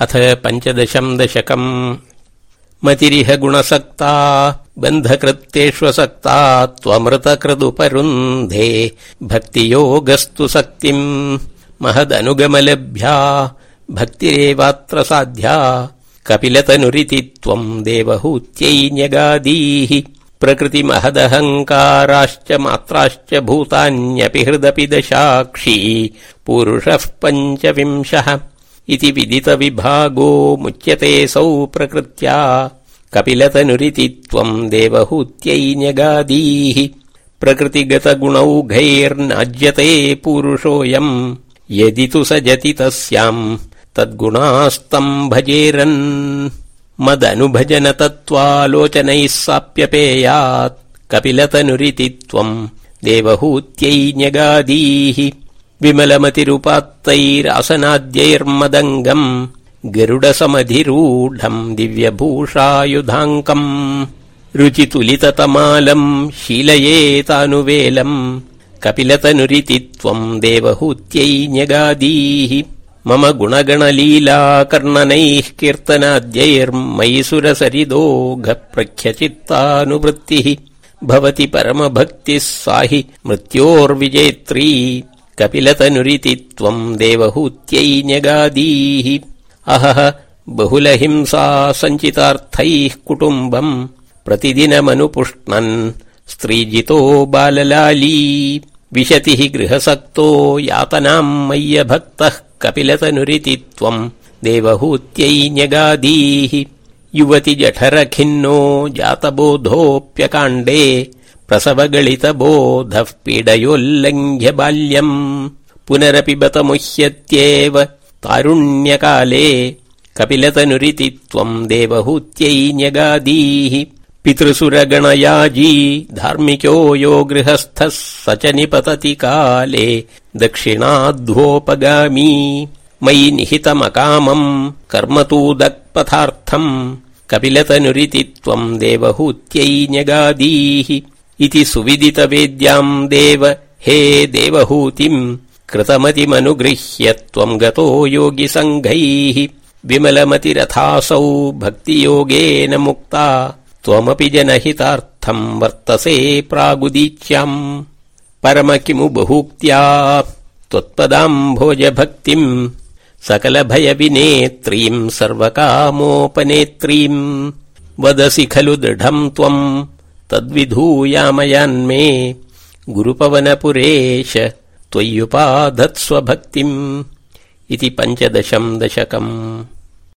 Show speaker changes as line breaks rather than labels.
अथ पञ्चदशम् दशकम्। मतिरिह गुणसक्ता बन्धकृत्येष्वसक्ता त्वमृतकृदुपरुन्धे। भक्तियोगस्तु सक्तिम् महदनुगमलभ्या भक्तिरेवात्र साध्या कपिलतनुरिति त्वम् देवहूत्यै न्यगादीः। प्रकृतिमहदहङ्काराश्च मात्राश्च भूतान्यपि हृदपि दशाक्षी पुरुषः पञ्चविंशः इति विदितविभागो मुच्यतेऽसौ प्रकृत्या। कपिलतनुरिति त्वम् देवहूत्यै न्यगादीः। प्रकृतिगतगुणौघैर्नाज्यते पूरुषोऽयम् यदि तु स जति तस्याम् तद्गुणास्तम् भजेरन्। मदनुभजन तत्त्वालोचनैः साप्यपेयात्। कपिलतनुरिति त्वम् देवहूत्यै न्यगादीः विमलमतिरुपात्तैरासनाद्यैर्मदङ्गम् गरुडसमधिरूढम् दिव्यभूषायुधाङ्कम् रुचितुलिततमालम् शीलयेतानुवेलम् कपिलतनुरिति त्वम् देवहूत्यै न्यगादीः मम गुणगणलीलाकर्णनैः कीर्तनाद्यैर्मयिसुरसरिदोघप्रख्यचित्तानुवृत्तिः भवति परमभक्तिः साहि मृत्योर्विजेत्री कपिलतनुरिति त्वम् देवहूत्यै न्यगादीः अहः बहुलहिंसा सञ्चितार्थैः कुटुम्बम् प्रतिदिनमनुपुष्णन् स्त्रीजितो बाललाली। विशतिः गृहसक्तो यातनाम् मय्यभक्तः कपिलतनुरिति त्वम् देवहूत्यै न्यगादीः युवति जठरखिन्नो जातबोधोऽप्यकाण्डे प्रसवगलितबोधः पीडयोल्लङ्घ्य बाल्यम् पुनरपि बत मुह्यत्येव तारुण्यकाले कपिलतनुरिति त्वम् देवहूत्यै न्यगादीः पितृसुरगणयाजी धार्मिको यो गृहस्थः स च निपतति काले दक्षिणाध्वोपगामी मयि निहितमकामम् कर्मतूदक्पथार्थम् कपिलतनुरिति त्वम् देवहूत्यै न्यगादीः इति सुविदितवेद्याम् देव हे देवहूतिम् कृतमतिमनुगृह्य त्वम् गतो योगिसङ्घैः विमलमतिरथासौ भक्तियोगेन मुक्ता त्वमपि जनहितार्थम् वर्तसे प्रागुदीच्याम्। परम किमु बहुक्त्या त्वत्पदाम्भोजभक्तिम् सकलभयविनेत्रीम् सर्वकामोपनेत्रीम्। वदसि खलु दृढम् त्वम् तद्विधूयामयान्मे गुरुपवनपुरेश त्वय्युपाधत्स्वभक्तिम् इति पञ्चदशम् दशकम्